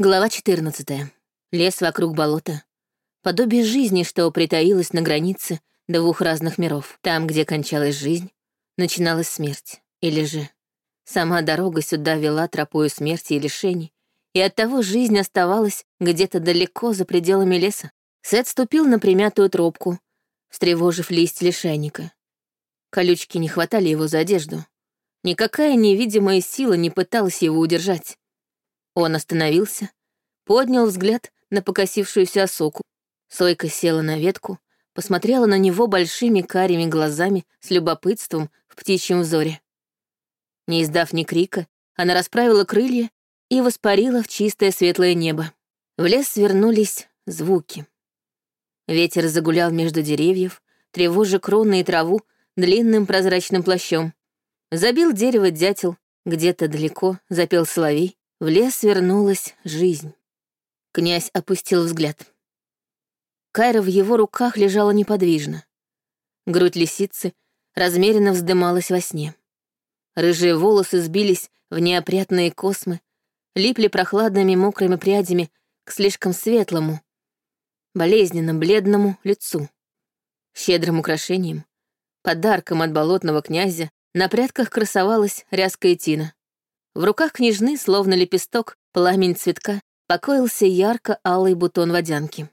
Глава 14. Лес вокруг болота. Подобие жизни, что притаилось на границе двух разных миров. Там, где кончалась жизнь, начиналась смерть. Или же сама дорога сюда вела тропою смерти и лишений, и оттого жизнь оставалась где-то далеко за пределами леса. Сет ступил на примятую тропку, встревожив листь лишайника. Колючки не хватали его за одежду. Никакая невидимая сила не пыталась его удержать. Он остановился, поднял взгляд на покосившуюся осоку. Сойка села на ветку, посмотрела на него большими карими глазами с любопытством в птичьем взоре. Не издав ни крика, она расправила крылья и воспарила в чистое светлое небо. В лес вернулись звуки. Ветер загулял между деревьев, тревожа кроны и траву длинным прозрачным плащом. Забил дерево дятел, где-то далеко запел соловей. В лес вернулась жизнь. Князь опустил взгляд. Кайра в его руках лежала неподвижно. Грудь лисицы размеренно вздымалась во сне. Рыжие волосы сбились в неопрятные космы, липли прохладными мокрыми прядями к слишком светлому, болезненно бледному лицу. Щедрым украшением, подарком от болотного князя, на прядках красовалась ряская тина. В руках княжны, словно лепесток, пламень цветка, покоился ярко-алый бутон водянки.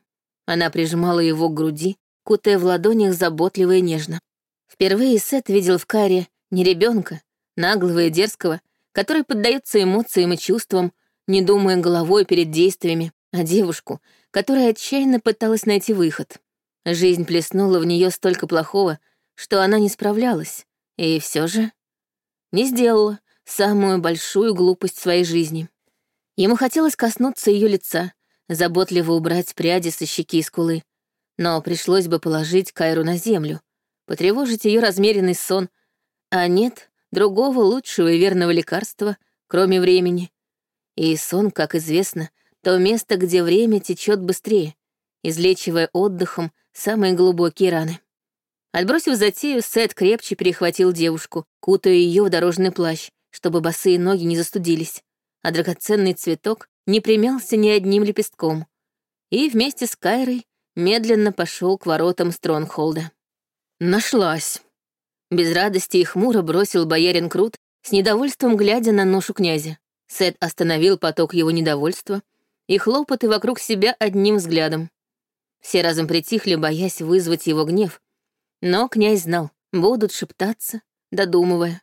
Она прижимала его к груди, кутая в ладонях заботливо и нежно. Впервые Сет видел в Каре не ребенка, наглого и дерзкого, который поддается эмоциям и чувствам, не думая головой перед действиями, а девушку, которая отчаянно пыталась найти выход. Жизнь плеснула в нее столько плохого, что она не справлялась, и все же не сделала, самую большую глупость своей жизни. Ему хотелось коснуться ее лица, заботливо убрать пряди со щеки и скулы, но пришлось бы положить Кайру на землю, потревожить ее размеренный сон, а нет другого лучшего и верного лекарства, кроме времени. И сон, как известно, то место, где время течет быстрее, излечивая отдыхом самые глубокие раны. Отбросив затею, Сет крепче перехватил девушку, кутая ее в дорожный плащ, чтобы босые ноги не застудились, а драгоценный цветок не примялся ни одним лепестком, и вместе с Кайрой медленно пошел к воротам Стронгхолда. Нашлась. Без радости и хмуро бросил боярин Крут, с недовольством глядя на ношу князя. Сет остановил поток его недовольства и хлопоты вокруг себя одним взглядом. Все разом притихли, боясь вызвать его гнев. Но князь знал, будут шептаться, додумывая.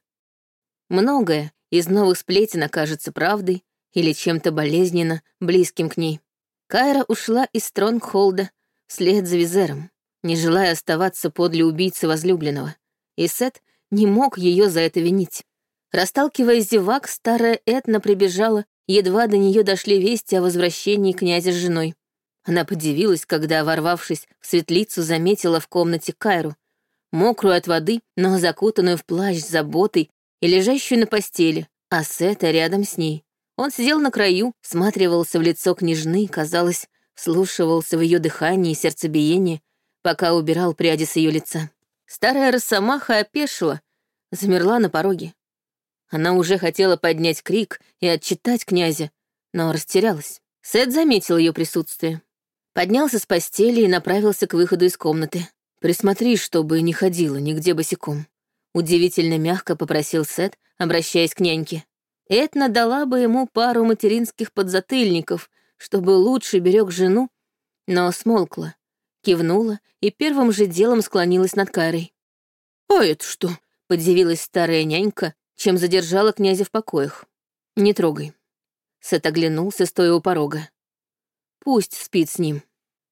Многое из новых сплетен окажется правдой или чем-то болезненно близким к ней. Кайра ушла из Стронгхолда вслед за Визером, не желая оставаться подле убийцы возлюбленного, и Сет не мог ее за это винить. Расталкивая зевак, старая Этна прибежала, едва до нее дошли вести о возвращении князя с женой. Она подивилась, когда, ворвавшись в светлицу, заметила в комнате Кайру, мокрую от воды, но закутанную в плащ заботой и лежащую на постели, а Сета рядом с ней. Он сидел на краю, всматривался в лицо княжны, казалось, слушивался в ее дыхание и сердцебиение, пока убирал пряди с ее лица. Старая росомаха опешила, замерла на пороге. Она уже хотела поднять крик и отчитать князя, но растерялась. Сет заметил ее присутствие. Поднялся с постели и направился к выходу из комнаты. «Присмотри, чтобы не ходила нигде босиком», Удивительно мягко попросил Сет, обращаясь к няньке. Этна дала бы ему пару материнских подзатыльников, чтобы лучше берег жену, но смолкла, кивнула и первым же делом склонилась над Кайрой. «А это что?» — подивилась старая нянька, чем задержала князя в покоях. «Не трогай». Сет оглянулся, стоя у порога. «Пусть спит с ним».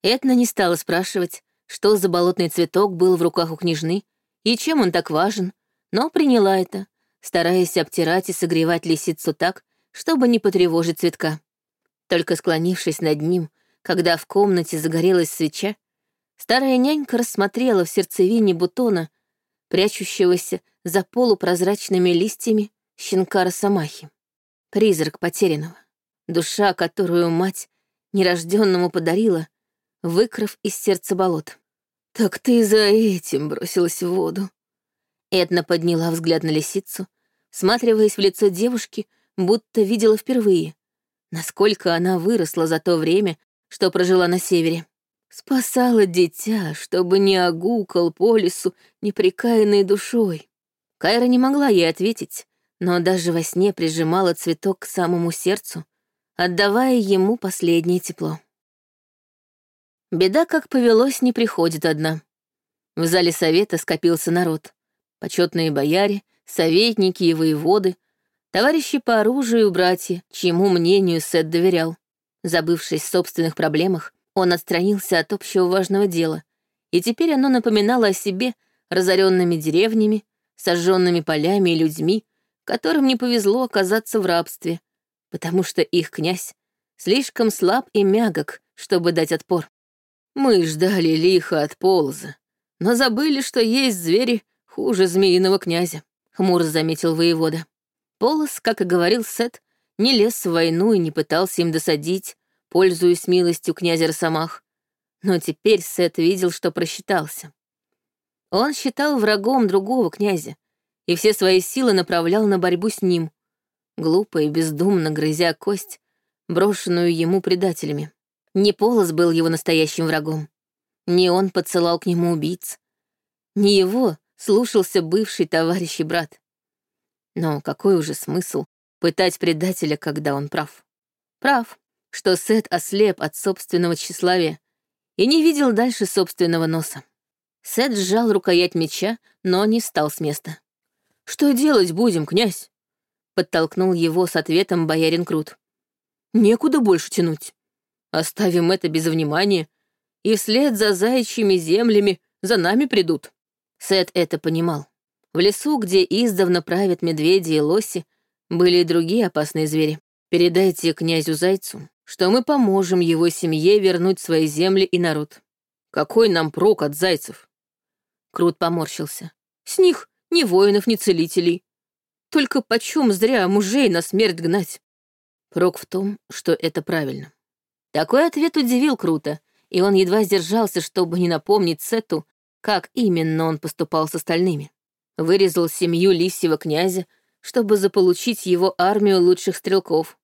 Этна не стала спрашивать, что за болотный цветок был в руках у княжны, и чем он так важен, но приняла это, стараясь обтирать и согревать лисицу так, чтобы не потревожить цветка. Только склонившись над ним, когда в комнате загорелась свеча, старая нянька рассмотрела в сердцевине бутона, прячущегося за полупрозрачными листьями щенка Росомахи. Призрак потерянного. Душа, которую мать нерожденному подарила, выкрав из сердца болот. «Так ты за этим бросилась в воду». Эдна подняла взгляд на лисицу, всматриваясь в лицо девушки, будто видела впервые, насколько она выросла за то время, что прожила на севере. Спасала дитя, чтобы не огукал по лесу неприкаянной душой. Кайра не могла ей ответить, но даже во сне прижимала цветок к самому сердцу, отдавая ему последнее тепло. Беда, как повелось, не приходит одна. В зале совета скопился народ. Почетные бояре, советники и воеводы, товарищи по оружию братья, чьему мнению Сет доверял. Забывшись в собственных проблемах, он отстранился от общего важного дела, и теперь оно напоминало о себе разоренными деревнями, сожженными полями и людьми, которым не повезло оказаться в рабстве, потому что их князь слишком слаб и мягок, чтобы дать отпор. Мы ждали лихо от полоза, но забыли, что есть звери хуже змеиного князя», — хмуро заметил воевода. Полос, как и говорил Сет, не лез в войну и не пытался им досадить, пользуясь милостью князя Росомах. Но теперь Сет видел, что просчитался. Он считал врагом другого князя и все свои силы направлял на борьбу с ним, глупо и бездумно грызя кость, брошенную ему предателями. Не Полос был его настоящим врагом. Не он подсылал к нему убийц. Не его слушался бывший товарищ и брат. Но какой уже смысл пытать предателя, когда он прав? Прав, что Сет ослеп от собственного тщеславия и не видел дальше собственного носа. Сет сжал рукоять меча, но не встал с места. «Что делать будем, князь?» Подтолкнул его с ответом боярин Крут. «Некуда больше тянуть. Оставим это без внимания и вслед за заячьими землями за нами придут». Сет это понимал. В лесу, где издавна правят медведи и лоси, были и другие опасные звери. Передайте князю Зайцу, что мы поможем его семье вернуть свои земли и народ. Какой нам прок от зайцев? Крут поморщился. С них ни воинов, ни целителей. Только почем зря мужей на смерть гнать? Прок в том, что это правильно. Такой ответ удивил Крута, и он едва сдержался, чтобы не напомнить Сету, как именно он поступал с остальными. Вырезал семью лисьего князя, чтобы заполучить его армию лучших стрелков.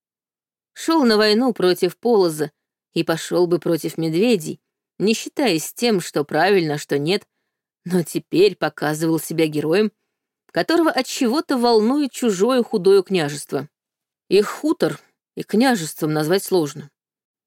Шел на войну против Полоза и пошел бы против медведей, не считаясь тем, что правильно, что нет, но теперь показывал себя героем, которого от чего-то волнует чужое худое княжество. Их хутор и княжеством назвать сложно.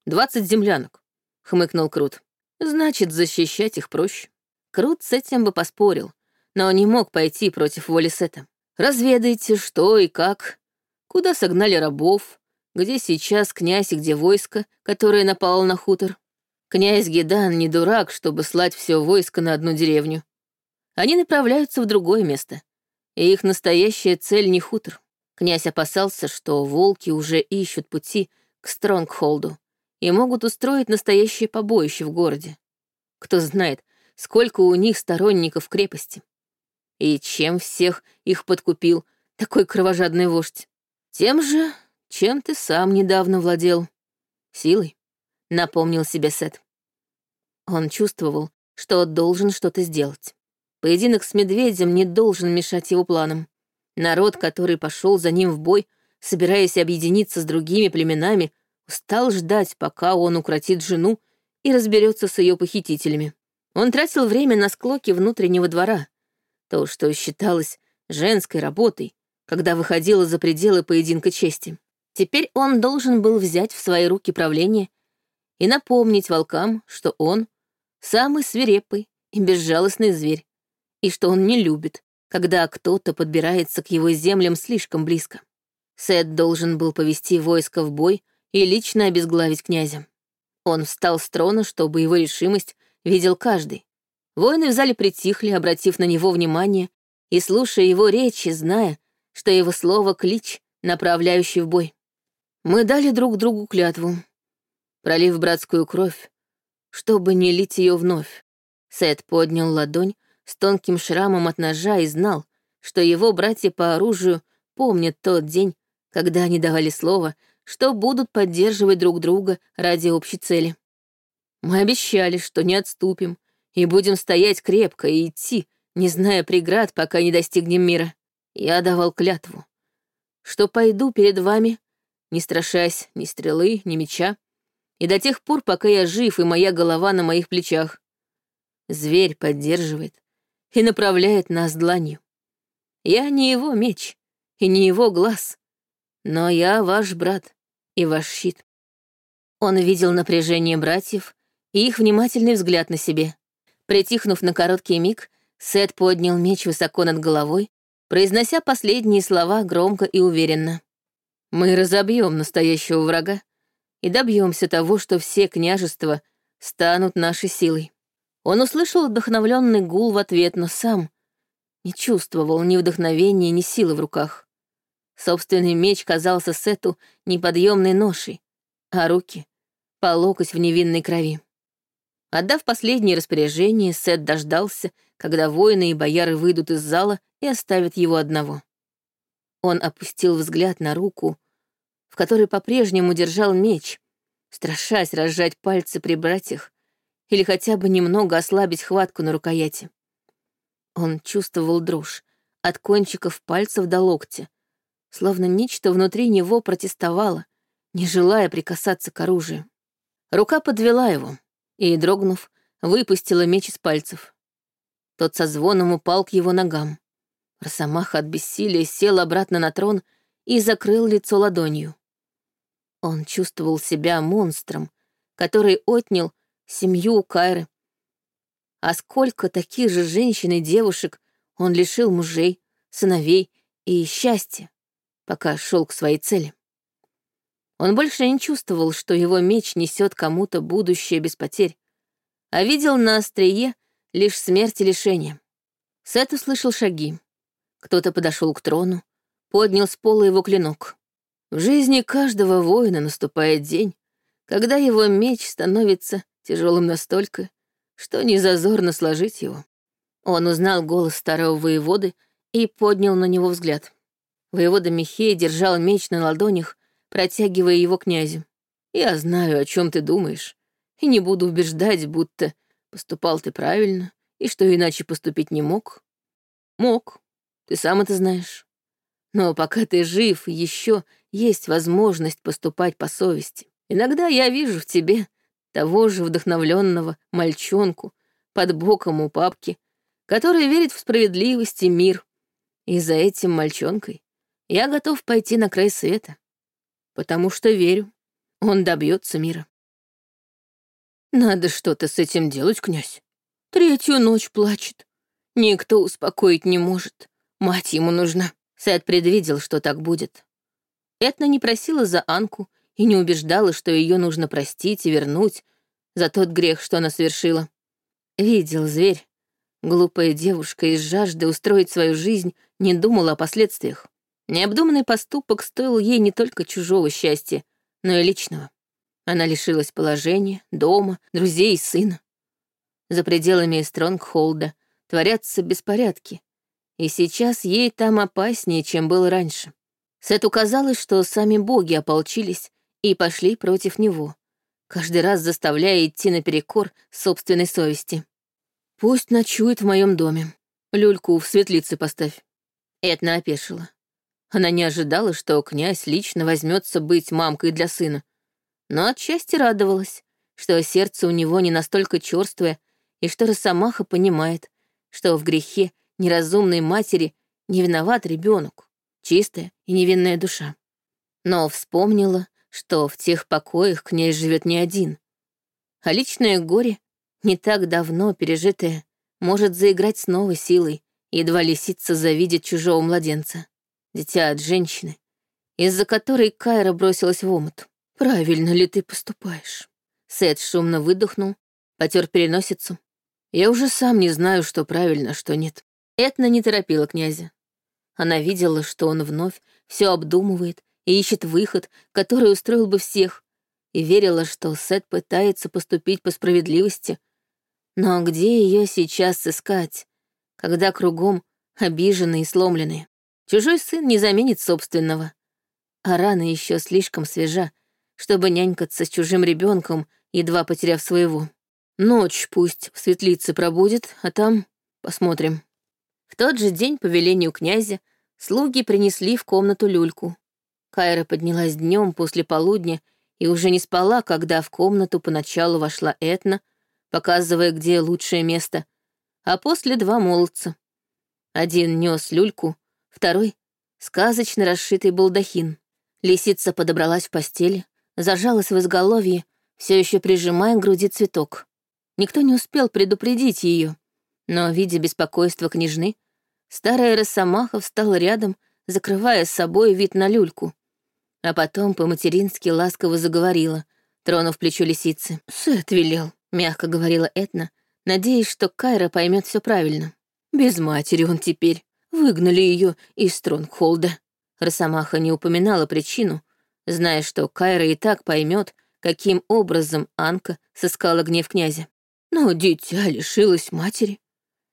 Двадцать землянок, — хмыкнул Крут. Значит, защищать их проще. Крут с этим бы поспорил, но не мог пойти против воли Сета. Разведайте, что и как, куда согнали рабов, где сейчас князь и где войско, которое напало на хутор. Князь Гедан не дурак, чтобы слать все войско на одну деревню. Они направляются в другое место, и их настоящая цель не хутор. Князь опасался, что волки уже ищут пути к Стронгхолду и могут устроить настоящее побоище в городе. Кто знает, сколько у них сторонников крепости. И чем всех их подкупил такой кровожадный вождь? Тем же, чем ты сам недавно владел. Силой, напомнил себе Сет. Он чувствовал, что должен что-то сделать. Поединок с медведем не должен мешать его планам. Народ, который пошел за ним в бой, собираясь объединиться с другими племенами, устал ждать, пока он укротит жену и разберется с ее похитителями. Он тратил время на склоки внутреннего двора, то, что считалось женской работой, когда выходила за пределы поединка чести. Теперь он должен был взять в свои руки правление и напомнить волкам, что он — самый свирепый и безжалостный зверь, и что он не любит, когда кто-то подбирается к его землям слишком близко. Сет должен был повести войско в бой и лично обезглавить князя. Он встал с трона, чтобы его решимость видел каждый. Воины в зале притихли, обратив на него внимание и слушая его речи, зная, что его слово — клич, направляющий в бой. Мы дали друг другу клятву, пролив братскую кровь, чтобы не лить ее вновь. Сет поднял ладонь с тонким шрамом от ножа и знал, что его братья по оружию помнят тот день, когда они давали слово, что будут поддерживать друг друга ради общей цели. Мы обещали, что не отступим, и будем стоять крепко и идти, не зная преград, пока не достигнем мира. Я давал клятву, что пойду перед вами, не страшась ни стрелы, ни меча, и до тех пор, пока я жив и моя голова на моих плечах. Зверь поддерживает и направляет нас дланью. Я не его меч и не его глаз, но я ваш брат и ваш щит. Он видел напряжение братьев и их внимательный взгляд на себе. Притихнув на короткий миг, Сет поднял меч высоко над головой, произнося последние слова громко и уверенно. «Мы разобьем настоящего врага и добьемся того, что все княжества станут нашей силой». Он услышал вдохновленный гул в ответ, но сам не чувствовал ни вдохновения, ни силы в руках. Собственный меч казался Сету неподъемной ношей, а руки — по локоть в невинной крови. Отдав последнее распоряжение, Сет дождался, когда воины и бояры выйдут из зала и оставят его одного. Он опустил взгляд на руку, в которой по-прежнему держал меч, страшась разжать пальцы при братьях или хотя бы немного ослабить хватку на рукояти. Он чувствовал дрожь от кончиков пальцев до локтя, словно нечто внутри него протестовало, не желая прикасаться к оружию. Рука подвела его и, дрогнув, выпустила меч из пальцев. Тот со звоном упал к его ногам. Росомаха от бессилия сел обратно на трон и закрыл лицо ладонью. Он чувствовал себя монстром, который отнял семью у Кайры. А сколько таких же женщин и девушек он лишил мужей, сыновей и счастья пока шел к своей цели. Он больше не чувствовал, что его меч несет кому-то будущее без потерь, а видел на острие лишь смерть и лишение. Сет услышал шаги. Кто-то подошел к трону, поднял с пола его клинок. В жизни каждого воина наступает день, когда его меч становится тяжелым настолько, что не зазорно сложить его. Он узнал голос старого воеводы и поднял на него взгляд. Воевода Михей держал меч на ладонях, протягивая его князю. «Я знаю, о чем ты думаешь, и не буду убеждать, будто поступал ты правильно, и что иначе поступить не мог. Мог, ты сам это знаешь. Но пока ты жив, еще есть возможность поступать по совести. Иногда я вижу в тебе того же вдохновленного мальчонку под боком у папки, который верит в справедливость и мир. И за этим мальчонкой я готов пойти на край света, потому что верю, он добьется мира. Надо что-то с этим делать, князь. Третью ночь плачет. Никто успокоить не может. Мать ему нужна. Сет предвидел, что так будет. Этна не просила за Анку и не убеждала, что ее нужно простить и вернуть за тот грех, что она совершила. Видел зверь. Глупая девушка из жажды устроить свою жизнь не думала о последствиях. Необдуманный поступок стоил ей не только чужого счастья, но и личного. Она лишилась положения, дома, друзей и сына. За пределами Стронгхолда творятся беспорядки, и сейчас ей там опаснее, чем было раньше. Сету казалось, что сами боги ополчились и пошли против него, каждый раз заставляя идти наперекор собственной совести. «Пусть ночует в моем доме. Люльку в светлице поставь». Этна опешила. Она не ожидала, что князь лично возьмется быть мамкой для сына, но отчасти радовалась, что сердце у него не настолько черствое, и что Росомаха понимает, что в грехе неразумной матери не виноват ребенок, чистая и невинная душа. Но вспомнила, что в тех покоях князь живет не один, а личное горе, не так давно пережитое, может заиграть с новой силой, едва лисица завидит чужого младенца дитя от женщины, из-за которой Кайра бросилась в омут. «Правильно ли ты поступаешь?» Сет шумно выдохнул, потер переносицу. «Я уже сам не знаю, что правильно, а что нет». Этна не торопила князя. Она видела, что он вновь все обдумывает и ищет выход, который устроил бы всех, и верила, что Сет пытается поступить по справедливости. Но где ее сейчас сыскать, когда кругом обиженные и сломленные? Чужой сын не заменит собственного. А рана еще слишком свежа, чтобы нянькаться с чужим ребенком, едва потеряв своего. Ночь пусть в светлице пробудет, а там посмотрим. В тот же день, по велению князя, слуги принесли в комнату люльку. Кайра поднялась днем после полудня и уже не спала, когда в комнату поначалу вошла Этна, показывая, где лучшее место, а после два молодца. Один нес люльку, второй — сказочно расшитый балдахин. Лисица подобралась в постели, зажалась в изголовье, все еще прижимая к груди цветок. Никто не успел предупредить ее, но, видя беспокойство княжны, старая росомаха встала рядом, закрывая с собой вид на люльку а потом по-матерински ласково заговорила, тронув плечо лисицы. «Сет велел», — мягко говорила Этна, надеясь, что Кайра поймет все правильно. «Без матери он теперь. Выгнали ее из Стронгхолда». Росомаха не упоминала причину, зная, что Кайра и так поймет, каким образом Анка сыскала гнев князя. Но дитя лишилась матери.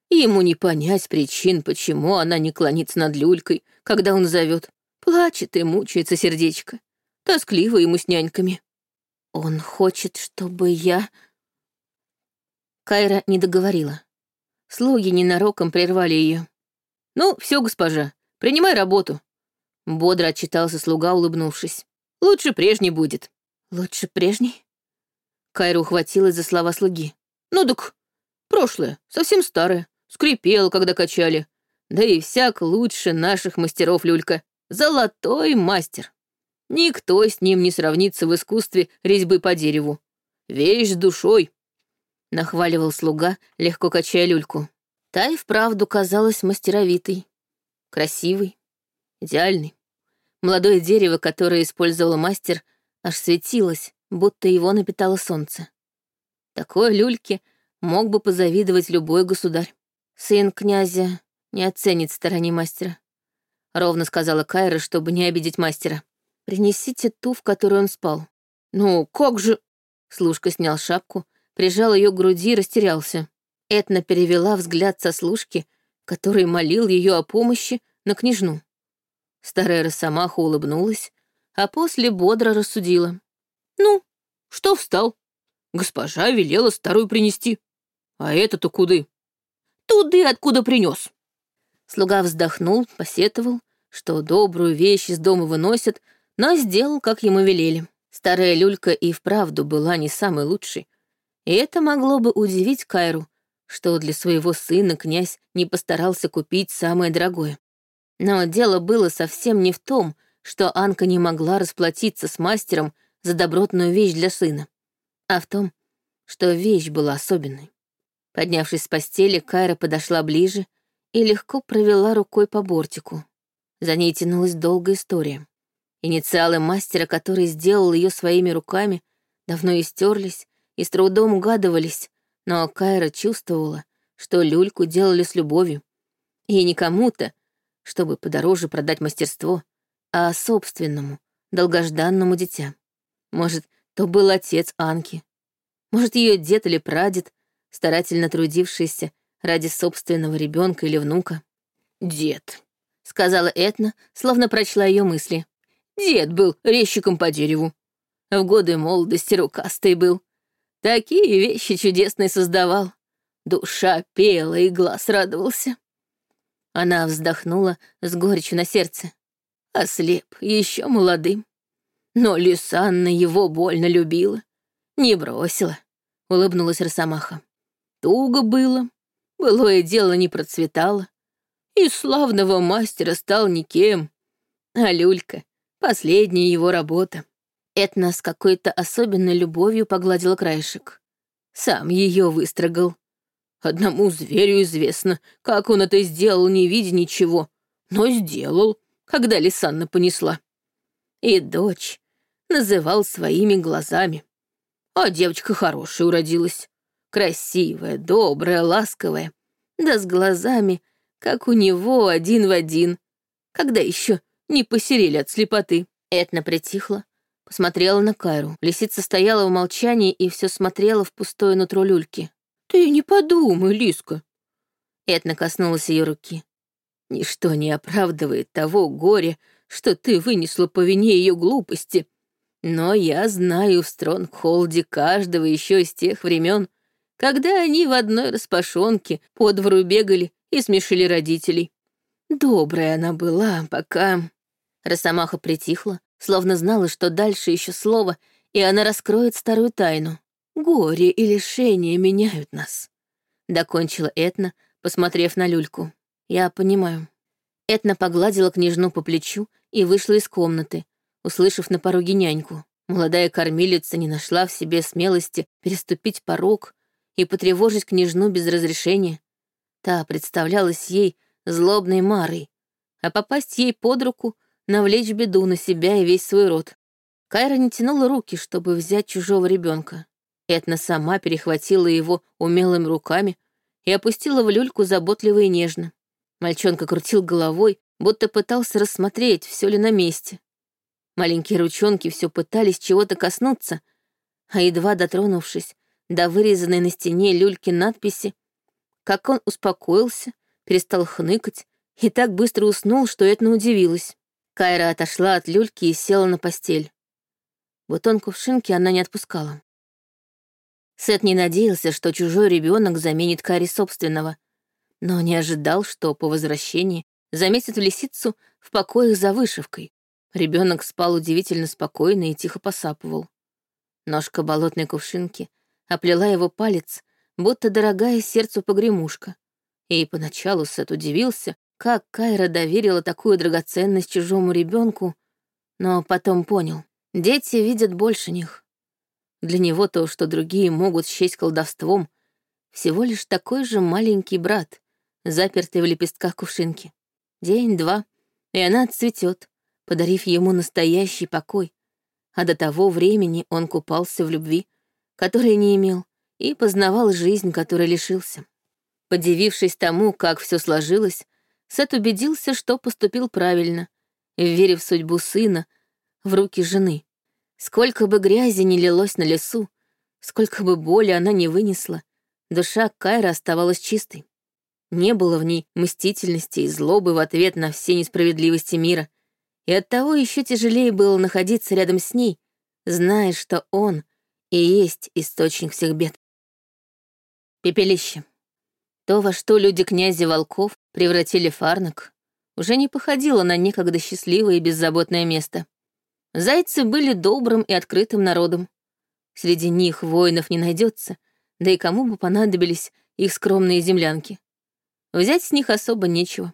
Ему не понять причин, почему она не клонится над люлькой, когда он зовет. Плачет и мучается сердечко. Тоскливо ему с няньками. Он хочет, чтобы я... Кайра не договорила. Слуги ненароком прервали ее. «Ну, все, госпожа, принимай работу», — бодро отчитался слуга, улыбнувшись. «Лучше прежний будет». «Лучше прежний?» Кайра ухватилась за слова слуги. «Ну так, прошлое, совсем старое, скрипело, когда качали. Да и всяк лучше наших мастеров люлька. Золотой мастер. Никто с ним не сравнится в искусстве резьбы по дереву. Вещь с душой. Нахваливал слуга, легко качая люльку. Та и вправду казалась мастеровитой. Красивой, идеальной. Молодое дерево, которое использовал мастер, аж светилось, будто его напитало солнце. Такой люльке мог бы позавидовать любой государь. Сын князя не оценит стороне мастера ровно сказала Кайра, чтобы не обидеть мастера. «Принесите ту, в которой он спал». «Ну, как же...» Служка снял шапку, прижал ее к груди и растерялся. Этна перевела взгляд со служки, который молил ее о помощи, на княжну. Старая росомаха улыбнулась, а после бодро рассудила. «Ну, что встал? Госпожа велела старую принести. А это-то куды?» «Туды, откуда принес. Слуга вздохнул, посетовал, что добрую вещь из дома выносят, но сделал, как ему велели. Старая люлька и вправду была не самой лучшей. И это могло бы удивить Кайру, что для своего сына князь не постарался купить самое дорогое. Но дело было совсем не в том, что Анка не могла расплатиться с мастером за добротную вещь для сына, а в том, что вещь была особенной. Поднявшись с постели, Кайра подошла ближе и легко провела рукой по бортику. За ней тянулась долгая история. Инициалы мастера, который сделал ее своими руками, давно истерлись и с трудом угадывались, но Кайра чувствовала, что люльку делали с любовью. И не кому-то, чтобы подороже продать мастерство, а собственному, долгожданному дитя. Может, то был отец Анки. Может, ее дед или прадед, старательно трудившийся ради собственного ребенка или внука. Дед, сказала Этна, словно прочла ее мысли. Дед был резчиком по дереву. В годы молодости рукастый был. Такие вещи чудесные создавал. Душа пела и глаз радовался. Она вздохнула с горечью на сердце. Ослеп, еще молодым. Но Лисанна его больно любила. Не бросила, — улыбнулась Росомаха. Туго было, былое дело не процветало и славного мастера стал никем. А люлька — последняя его работа. Этна с какой-то особенной любовью погладила краешек. Сам ее выстрогал. Одному зверю известно, как он это сделал, не видя ничего, но сделал, когда Лисанна понесла. И дочь называл своими глазами. А девочка хорошая уродилась. Красивая, добрая, ласковая. Да с глазами, как у него один в один. Когда еще не посерели от слепоты. Этна притихла, посмотрела на Кайру. Лисица стояла в молчании и все смотрела в пустое нутро люльки. «Ты не подумай, Лиска!» Этна коснулась ее руки. «Ничто не оправдывает того горя, что ты вынесла по вине ее глупости. Но я знаю в Стронгхолде каждого еще из тех времен, когда они в одной распашонке по двору бегали и смешили родителей. Добрая она была, пока... Росомаха притихла, словно знала, что дальше еще слово, и она раскроет старую тайну. «Горе и лишение меняют нас», — докончила Этна, посмотрев на люльку. «Я понимаю». Этна погладила княжну по плечу и вышла из комнаты, услышав на пороге няньку. Молодая кормилица не нашла в себе смелости переступить порог и потревожить княжну без разрешения. Та представлялась ей злобной Марой, а попасть ей под руку — навлечь беду на себя и весь свой род. Кайра не тянула руки, чтобы взять чужого ребенка. Этна сама перехватила его умелыми руками и опустила в люльку заботливо и нежно. Мальчонка крутил головой, будто пытался рассмотреть, все ли на месте. Маленькие ручонки все пытались чего-то коснуться, а едва дотронувшись до вырезанной на стене люльки надписи, как он успокоился, перестал хныкать и так быстро уснул, что Этна удивилась. Кайра отошла от люльки и села на постель. Бутон кувшинки она не отпускала. Сет не надеялся, что чужой ребенок заменит Кайре собственного, но не ожидал, что по возвращении заметит лисицу в покоях за вышивкой. Ребенок спал удивительно спокойно и тихо посапывал. Ножка болотной кувшинки оплела его палец, будто дорогая сердцу погремушка. И поначалу Сет удивился, как Кайра доверила такую драгоценность чужому ребенку, но потом понял, дети видят больше них. Для него то, что другие могут счесть колдовством, всего лишь такой же маленький брат, запертый в лепестках кувшинки. День-два, и она отцветет, подарив ему настоящий покой. А до того времени он купался в любви, которой не имел, и познавал жизнь, которой лишился. Подивившись тому, как все сложилось, Сет убедился, что поступил правильно, верив в судьбу сына, в руки жены. Сколько бы грязи не лилось на лесу, сколько бы боли она не вынесла, душа Кайра оставалась чистой. Не было в ней мстительности и злобы в ответ на все несправедливости мира, и оттого еще тяжелее было находиться рядом с ней, зная, что он и есть источник всех бед. Пепелище. То, во что люди князя Волков превратили Фарнак, уже не походило на некогда счастливое и беззаботное место. Зайцы были добрым и открытым народом. Среди них воинов не найдется, да и кому бы понадобились их скромные землянки. Взять с них особо нечего.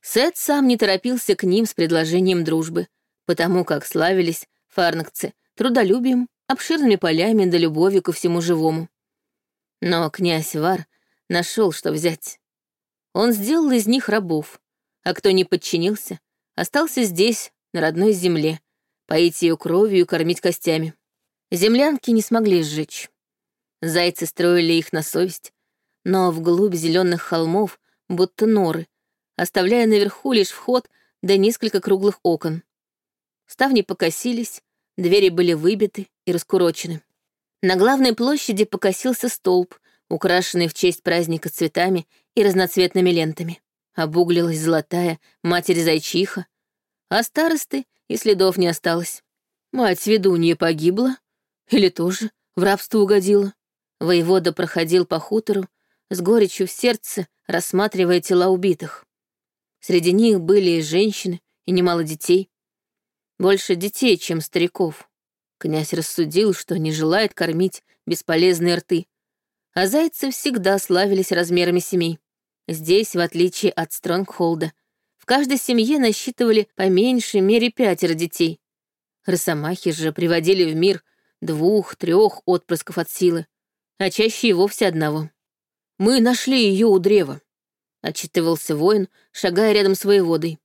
Сет сам не торопился к ним с предложением дружбы, потому как славились фарнакцы трудолюбием, обширными полями да любовью ко всему живому. Но князь Вар нашел, что взять. Он сделал из них рабов, а кто не подчинился, остался здесь, на родной земле, поить ее кровью и кормить костями. Землянки не смогли сжечь. Зайцы строили их на совесть, но вглубь зеленых холмов, будто норы, оставляя наверху лишь вход да несколько круглых окон. Ставни покосились, двери были выбиты и раскурочены. На главной площади покосился столб, украшенный в честь праздника цветами и разноцветными лентами. Обуглилась золотая матерь-зайчиха, а старосты и следов не осталось. Мать ведунья погибла или тоже в рабство угодила. Воевода проходил по хутору, с горечью в сердце, рассматривая тела убитых. Среди них были и женщины, и немало детей. Больше детей, чем стариков. Князь рассудил, что не желает кормить бесполезные рты. А зайцы всегда славились размерами семей. Здесь, в отличие от Стронгхолда, в каждой семье насчитывали по меньшей мере пятеро детей. Росомахи же приводили в мир двух-трех отпрысков от силы, а чаще и вовсе одного. «Мы нашли ее у древа», — отчитывался воин, шагая рядом с воеводой.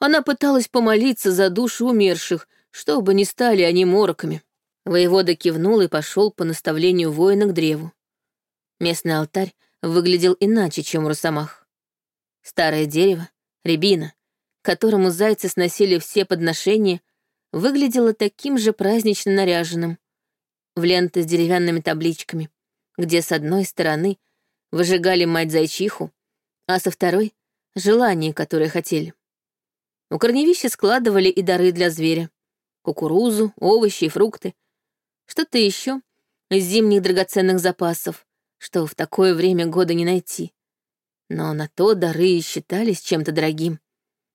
Она пыталась помолиться за души умерших, чтобы не стали они мороками. Воевода кивнул и пошел по наставлению воина к древу. Местный алтарь выглядел иначе, чем у росомах. Старое дерево, рябина, которому зайцы сносили все подношения, выглядело таким же празднично наряженным, в ленты с деревянными табличками, где с одной стороны выжигали мать-зайчиху, а со второй — желание, которое хотели. У корневища складывали и дары для зверя кукурузу, овощи и фрукты. Что-то еще из зимних драгоценных запасов, что в такое время года не найти. Но на то дары считались чем-то дорогим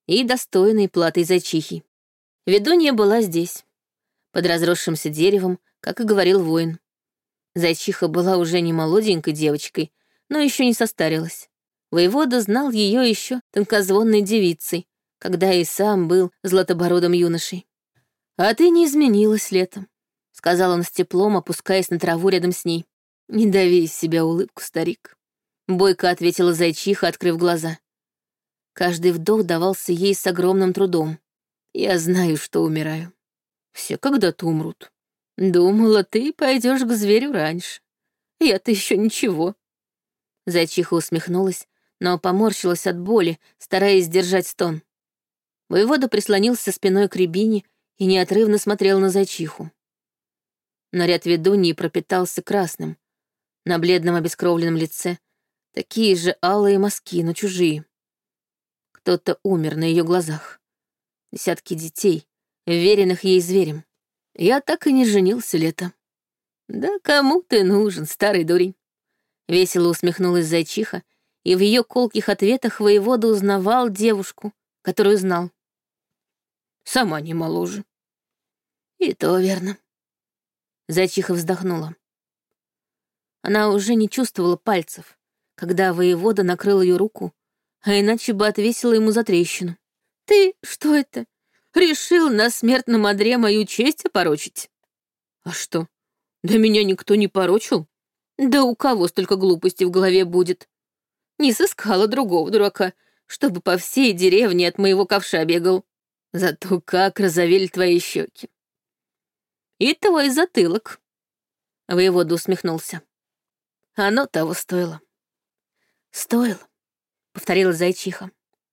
и достойной платой за чихи. Ведунья была здесь, под разросшимся деревом, как и говорил воин. Зайчиха была уже не молоденькой девочкой, но еще не состарилась. Воевода знал ее еще тонкозвонной девицей, когда и сам был златобородым юношей. «А ты не изменилась летом», — сказал он с теплом, опускаясь на траву рядом с ней. «Не дави из себя улыбку, старик». Бойко ответила зайчиха, открыв глаза. Каждый вдох давался ей с огромным трудом. «Я знаю, что умираю. Все когда-то умрут. Думала, ты пойдешь к зверю раньше. Я-то еще ничего». Зайчиха усмехнулась, но поморщилась от боли, стараясь сдержать стон. Воевода прислонился спиной к рябине и неотрывно смотрел на зайчиху. Наряд ведуньи пропитался красным. На бледном обескровленном лице такие же алые мазки, но чужие. Кто-то умер на ее глазах. Десятки детей, веренных ей зверем. Я так и не женился лето. Да кому ты нужен, старый дурень? Весело усмехнулась зайчиха, и в ее колких ответах воевода узнавал девушку, которую знал. Сама не моложе. И то верно. Зайчиха вздохнула. Она уже не чувствовала пальцев, когда воевода накрыл ее руку, а иначе бы отвесила ему за трещину. «Ты что это? Решил на смертном одре мою честь опорочить?» «А что? Да меня никто не порочил. Да у кого столько глупости в голове будет? Не сыскала другого дурака, чтобы по всей деревне от моего ковша бегал. Зато как разовели твои щеки. И твой затылок. Воевода усмехнулся. Оно того стоило. Стоило, повторила зайчиха.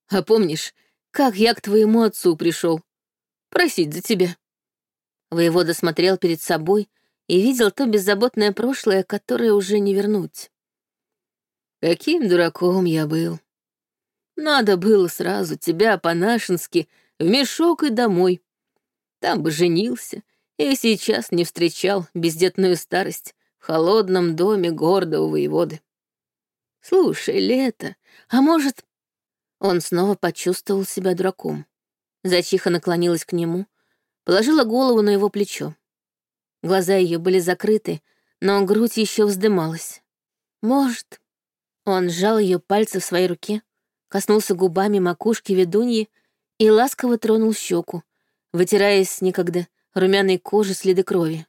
А помнишь, как я к твоему отцу пришел? Просить за тебя. Воевода смотрел перед собой и видел то беззаботное прошлое, которое уже не вернуть. Каким дураком я был. Надо было сразу тебя по-нашенски в мешок и домой. Там бы женился и сейчас не встречал бездетную старость холодном доме гордого воеводы. Слушай, Лето, а может... Он снова почувствовал себя дураком. Зачиха наклонилась к нему, положила голову на его плечо. Глаза ее были закрыты, но грудь еще вздымалась. Может... Он сжал ее пальцы в своей руке, коснулся губами макушки ведуньи и ласково тронул щеку, вытирая с некогда румяной кожи следы крови.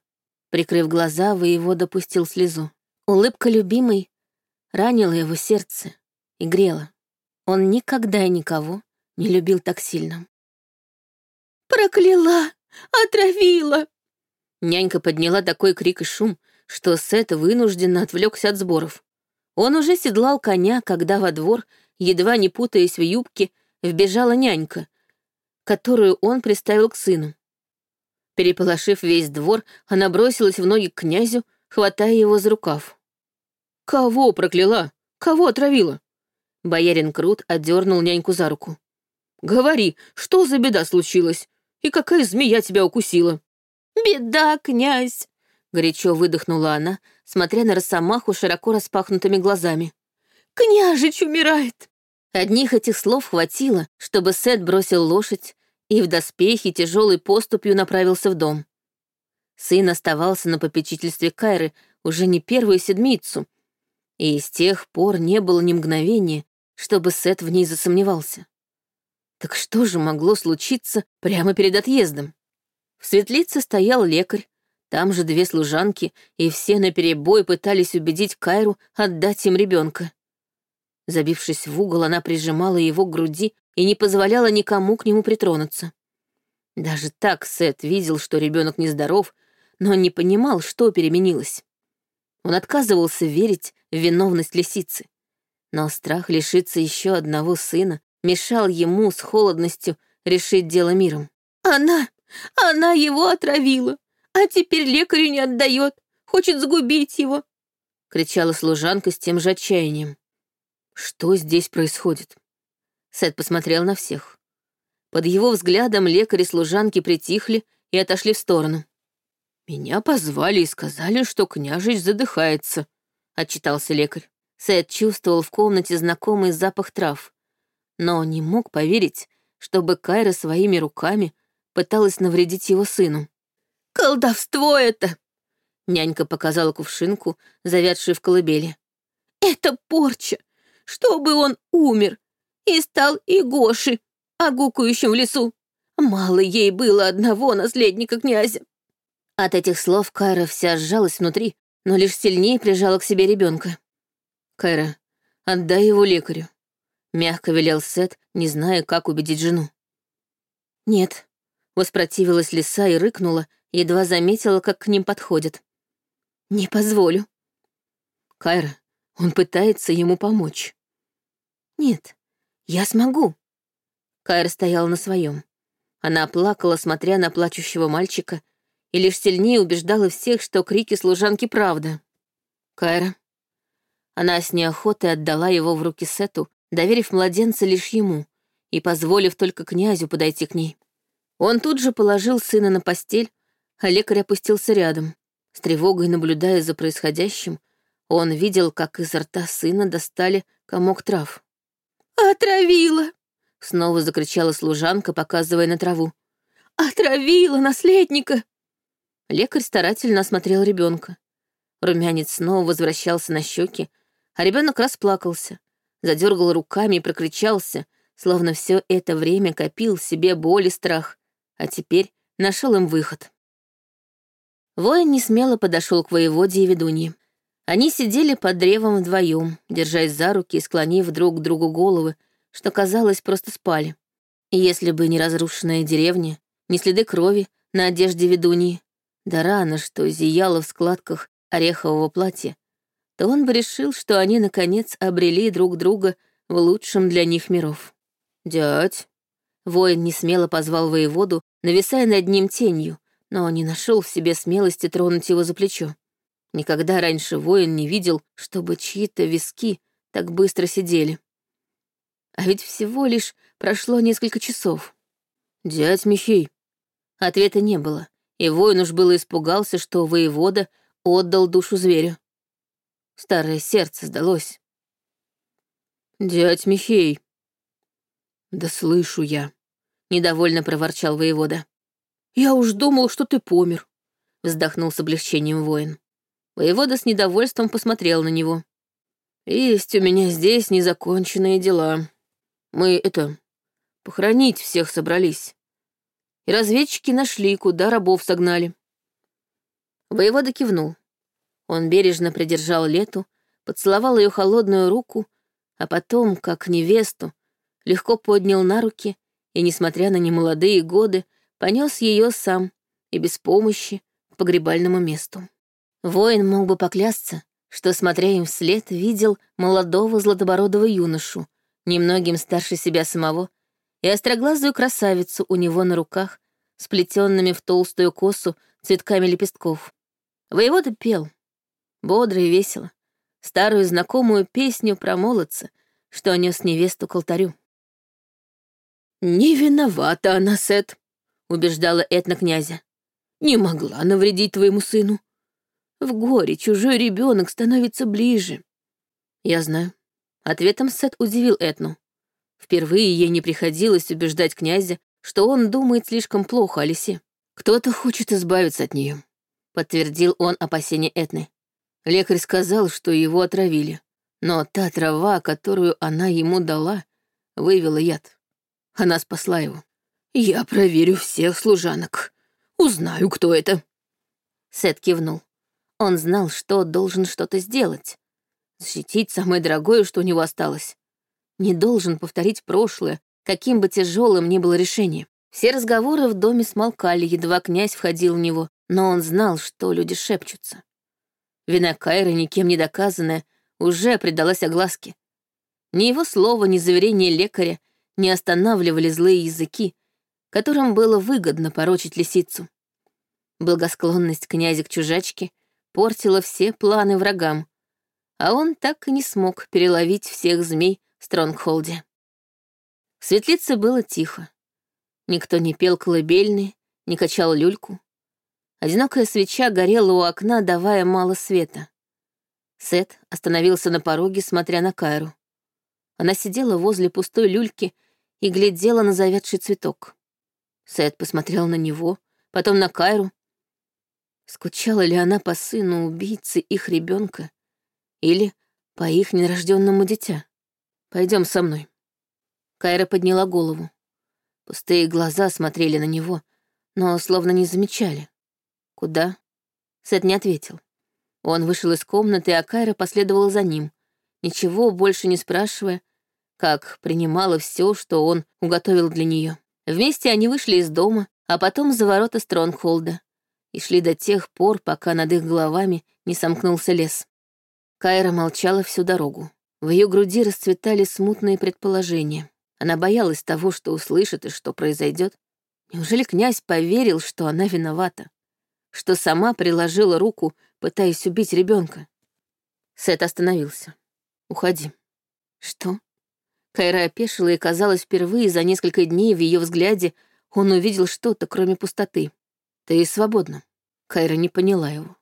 Прикрыв глаза, его допустил слезу. Улыбка любимой ранила его сердце и грела. Он никогда и никого не любил так сильно. «Прокляла! Отравила!» Нянька подняла такой крик и шум, что Сет вынужденно отвлекся от сборов. Он уже седлал коня, когда во двор, едва не путаясь в юбке, вбежала нянька которую он приставил к сыну. Переполошив весь двор, она бросилась в ноги к князю, хватая его за рукав. «Кого прокляла? Кого отравила?» Боярин Крут отдернул няньку за руку. «Говори, что за беда случилась? И какая змея тебя укусила?» «Беда, князь!» — горячо выдохнула она, смотря на Росомаху широко распахнутыми глазами. «Княжич умирает!» Одних этих слов хватило, чтобы Сет бросил лошадь и в доспехе тяжелой поступью направился в дом. Сын оставался на попечительстве Кайры уже не первую седмицу, и с тех пор не было ни мгновения, чтобы Сет в ней засомневался. Так что же могло случиться прямо перед отъездом? В светлице стоял лекарь, там же две служанки, и все наперебой пытались убедить Кайру отдать им ребенка. Забившись в угол, она прижимала его к груди и не позволяла никому к нему притронуться. Даже так Сет видел, что ребенок нездоров, но не понимал, что переменилось. Он отказывался верить в виновность лисицы. Но страх лишиться еще одного сына мешал ему с холодностью решить дело миром. «Она! Она его отравила! А теперь лекарю не отдает! Хочет сгубить его!» — кричала служанка с тем же отчаянием. Что здесь происходит? Сет посмотрел на всех. Под его взглядом лекари служанки притихли и отошли в сторону. «Меня позвали и сказали, что княжич задыхается», — отчитался лекарь. Сет чувствовал в комнате знакомый запах трав, но не мог поверить, чтобы Кайра своими руками пыталась навредить его сыну. «Колдовство это!» Нянька показала кувшинку, завядшую в колыбели. «Это порча! Чтобы он умер и стал и Гоши, огукающим в лесу. Мало ей было одного наследника князя». От этих слов Кайра вся сжалась внутри, но лишь сильнее прижала к себе ребенка. «Кайра, отдай его лекарю», — мягко велел Сет, не зная, как убедить жену. «Нет», — воспротивилась лиса и рыкнула, едва заметила, как к ним подходят. «Не позволю». «Кайра, он пытается ему помочь». «Нет, я смогу». Кайра стояла на своем. Она плакала, смотря на плачущего мальчика, и лишь сильнее убеждала всех, что крики служанки правда. «Кайра». Она с неохотой отдала его в руки Сету, доверив младенца лишь ему и позволив только князю подойти к ней. Он тут же положил сына на постель, а лекарь опустился рядом. С тревогой наблюдая за происходящим, он видел, как из рта сына достали комок трав. «Отравила!» — снова закричала служанка, показывая на траву. «Отравила наследника!» Лекарь старательно осмотрел ребенка. Румянец снова возвращался на щеки, а ребенок расплакался, задергал руками и прокричался, словно все это время копил в себе боль и страх, а теперь нашел им выход. Воин не смело подошел к воеводе и ведунье. Они сидели под древом вдвоем, держась за руки и склонив друг к другу головы, что, казалось, просто спали. И если бы не разрушенная деревня, не следы крови на одежде ведуньи, да рана, что зияла в складках орехового платья, то он бы решил, что они, наконец, обрели друг друга в лучшем для них миров. «Дядь!» Воин не смело позвал воеводу, нависая над ним тенью, но не нашел в себе смелости тронуть его за плечо. Никогда раньше воин не видел, чтобы чьи-то виски так быстро сидели. А ведь всего лишь прошло несколько часов. «Дядь Михей». Ответа не было, и воин уж было испугался, что воевода отдал душу зверю. Старое сердце сдалось. «Дядь Михей». «Да слышу я», — недовольно проворчал воевода. «Я уж думал, что ты помер», — вздохнул с облегчением воин. Воевода с недовольством посмотрел на него. «Есть у меня здесь незаконченные дела. Мы, это, похоронить всех собрались. И разведчики нашли, куда рабов согнали». Воевода кивнул. Он бережно придержал Лету, поцеловал ее холодную руку, а потом, как невесту, легко поднял на руки и, несмотря на немолодые годы, понес ее сам и без помощи к погребальному месту. Воин мог бы поклясться, что, смотря им вслед, видел молодого златобородого юношу, немногим старше себя самого, и остроглазую красавицу у него на руках, сплетенными в толстую косу цветками лепестков. Воевода пел, бодро и весело, старую знакомую песню про молодца, что нес невесту к алтарю. «Не виновата она, Сет», — убеждала Этна князя. «Не могла навредить твоему сыну. В горе чужой ребенок становится ближе». «Я знаю». Ответом Сет удивил Этну. Впервые ей не приходилось убеждать князя, что он думает слишком плохо о лисе. «Кто-то хочет избавиться от нее», — подтвердил он опасения Этны. Лекарь сказал, что его отравили, но та трава, которую она ему дала, вывела яд. Она спасла его. «Я проверю всех служанок. Узнаю, кто это». Сет кивнул. Он знал, что должен что-то сделать. Защитить самое дорогое, что у него осталось. Не должен повторить прошлое, каким бы тяжелым ни было решение. Все разговоры в доме смолкали, едва князь входил в него, но он знал, что люди шепчутся. Вина Кайры, никем не доказанная, уже предалась огласке. Ни его слова, ни заверение лекаря не останавливали злые языки, которым было выгодно порочить лисицу. Благосклонность князя к чужачке портила все планы врагам, а он так и не смог переловить всех змей в Стронгхолде. В светлице было тихо. Никто не пел колыбельные, не качал люльку. Одинокая свеча горела у окна, давая мало света. Сет остановился на пороге, смотря на Кайру. Она сидела возле пустой люльки и глядела на завядший цветок. Сет посмотрел на него, потом на Кайру. Скучала ли она по сыну убийцы их ребенка или по их нерожденному дитя? Пойдем со мной. Кайра подняла голову. Пустые глаза смотрели на него, но словно не замечали. Куда? Сет не ответил. Он вышел из комнаты, а Кайра последовала за ним, ничего больше не спрашивая, как принимала все, что он уготовил для нее. Вместе они вышли из дома, а потом за ворота Стронгхолда и шли до тех пор, пока над их головами не сомкнулся лес. Кайра молчала всю дорогу. В ее груди расцветали смутные предположения. Она боялась того, что услышит и что произойдет. Неужели князь поверил, что она виновата? Что сама приложила руку, пытаясь убить ребенка? Сет остановился. «Уходи». «Что?» Кайра опешила, и, казалось, впервые за несколько дней в ее взгляде он увидел что-то, кроме пустоты. «Ты свободна». Кайра не поняла его.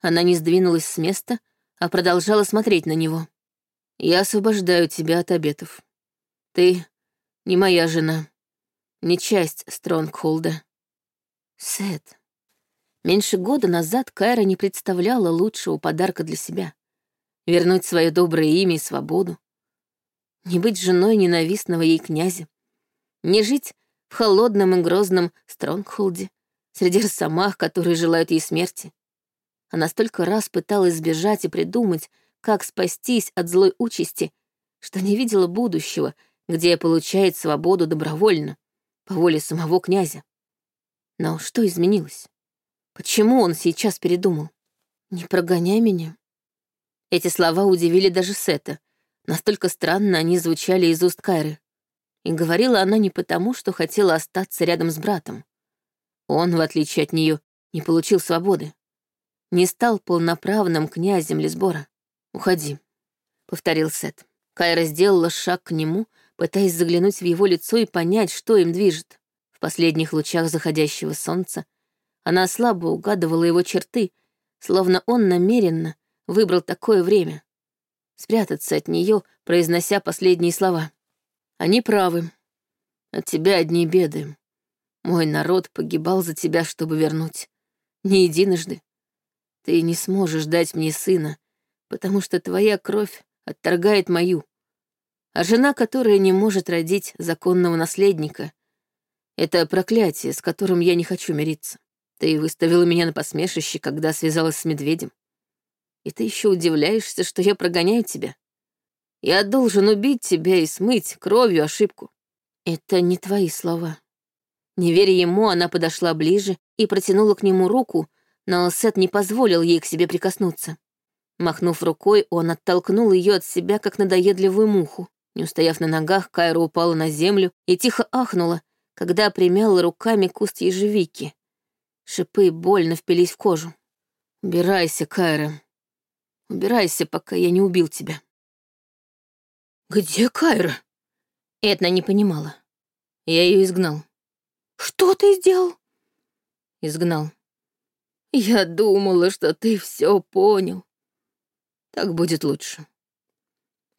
Она не сдвинулась с места, а продолжала смотреть на него. «Я освобождаю тебя от обетов. Ты не моя жена, не часть Стронгхолда». «Сет». Меньше года назад Кайра не представляла лучшего подарка для себя. Вернуть свое доброе имя и свободу не быть женой ненавистного ей князя, не жить в холодном и грозном Стронгхолде, среди росомах, которые желают ей смерти. Она столько раз пыталась сбежать и придумать, как спастись от злой участи, что не видела будущего, где получает свободу добровольно, по воле самого князя. Но что изменилось? Почему он сейчас передумал? «Не прогоняй меня». Эти слова удивили даже Сета, Настолько странно они звучали из уст Кайры. И говорила она не потому, что хотела остаться рядом с братом. Он, в отличие от нее, не получил свободы. Не стал полноправным князем Лисбора. «Уходи», — повторил Сет. Кайра сделала шаг к нему, пытаясь заглянуть в его лицо и понять, что им движет. В последних лучах заходящего солнца она слабо угадывала его черты, словно он намеренно выбрал такое время спрятаться от нее, произнося последние слова. Они правы. От тебя одни беды. Мой народ погибал за тебя, чтобы вернуть. Не единожды. Ты не сможешь дать мне сына, потому что твоя кровь отторгает мою. А жена, которая не может родить законного наследника, это проклятие, с которым я не хочу мириться. Ты выставила меня на посмешище, когда связалась с медведем. И ты еще удивляешься, что я прогоняю тебя? Я должен убить тебя и смыть кровью ошибку. Это не твои слова. Не веря ему, она подошла ближе и протянула к нему руку, но Сет не позволил ей к себе прикоснуться. Махнув рукой, он оттолкнул ее от себя, как надоедливую муху. Не устояв на ногах, Кайра упала на землю и тихо ахнула, когда примяла руками куст ежевики. Шипы больно впились в кожу. «Убирайся, Кайра», Убирайся, пока я не убил тебя». «Где Кайра?» Этна не понимала. Я ее изгнал. «Что ты сделал?» Изгнал. «Я думала, что ты все понял. Так будет лучше».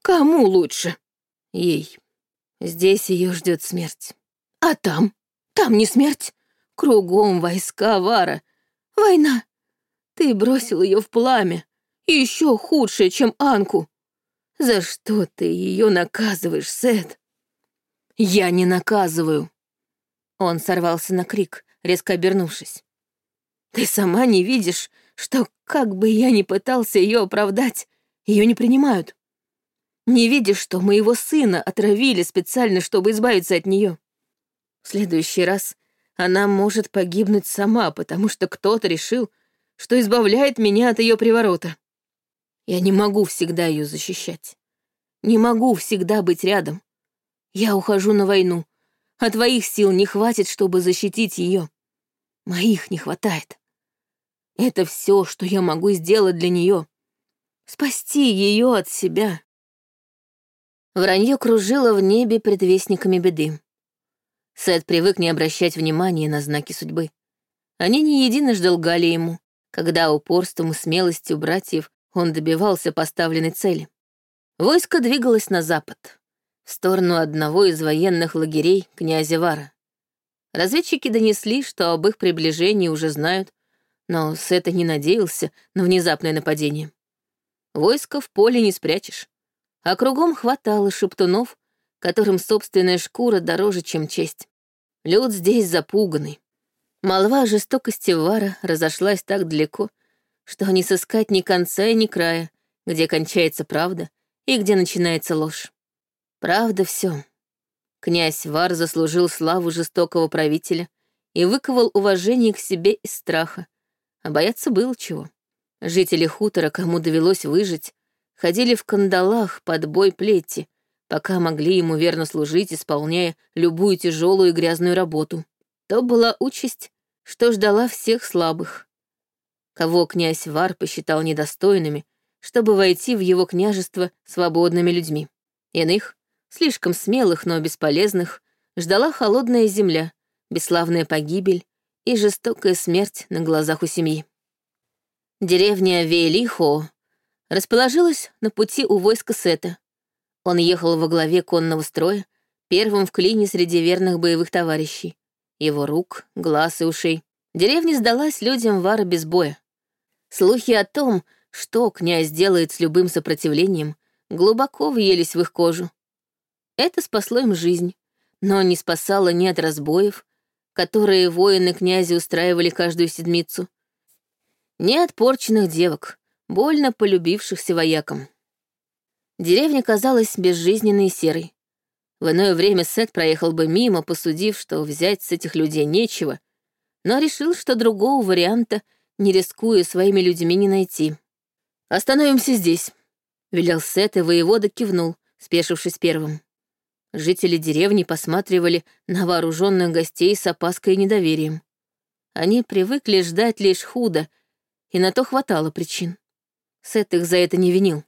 «Кому лучше?» «Ей. Здесь ее ждет смерть». «А там? Там не смерть. Кругом войска Вара. Война. Ты бросил ее в пламя, еще худшее, чем Анку. За что ты ее наказываешь, Сет? Я не наказываю. Он сорвался на крик, резко обернувшись. Ты сама не видишь, что как бы я ни пытался ее оправдать, ее не принимают. Не видишь, что моего сына отравили специально, чтобы избавиться от нее. В следующий раз она может погибнуть сама, потому что кто-то решил, что избавляет меня от ее приворота. Я не могу всегда ее защищать. Не могу всегда быть рядом. Я ухожу на войну, а твоих сил не хватит, чтобы защитить ее. Моих не хватает. Это все, что я могу сделать для нее. Спасти ее от себя. Вранье кружило в небе предвестниками беды. Сет привык не обращать внимания на знаки судьбы. Они не единожды лгали ему, когда упорством и смелостью братьев он добивался поставленной цели. Войско двигалось на запад, в сторону одного из военных лагерей князя Вара. Разведчики донесли, что об их приближении уже знают, но Сета не надеялся на внезапное нападение. Войско в поле не спрячешь, а кругом хватало шептунов, которым собственная шкура дороже, чем честь. Люд здесь запуганный. Молва о жестокости Вара разошлась так далеко, что не сыскать ни конца и ни края, где кончается правда и где начинается ложь. Правда все. Князь Вар заслужил славу жестокого правителя и выковал уважение к себе из страха, а бояться было чего. Жители хутора, кому довелось выжить, ходили в кандалах под бой плети, пока могли ему верно служить, исполняя любую тяжелую и грязную работу. То была участь, что ждала всех слабых. Кого князь Вар посчитал недостойными, чтобы войти в его княжество свободными людьми. Иных, слишком смелых, но бесполезных, ждала холодная земля, бесславная погибель и жестокая смерть на глазах у семьи. Деревня Вейлихо расположилась на пути у войска Сета. Он ехал во главе конного строя, первым в клине среди верных боевых товарищей. Его рук, глаз и ушей. Деревня сдалась людям Вара без боя. Слухи о том, что князь делает с любым сопротивлением, глубоко въелись в их кожу. Это спасло им жизнь, но не спасало ни от разбоев, которые воины князя устраивали каждую седмицу, ни от порченных девок, больно полюбившихся воякам. Деревня казалась безжизненной и серой. В иное время Сет проехал бы мимо, посудив, что взять с этих людей нечего, но решил, что другого варианта, не рискуя своими людьми, не найти. «Остановимся здесь», — велел Сет, и воевода кивнул, спешившись первым. Жители деревни посматривали на вооруженных гостей с опаской и недоверием. Они привыкли ждать лишь худо, и на то хватало причин. Сет их за это не винил.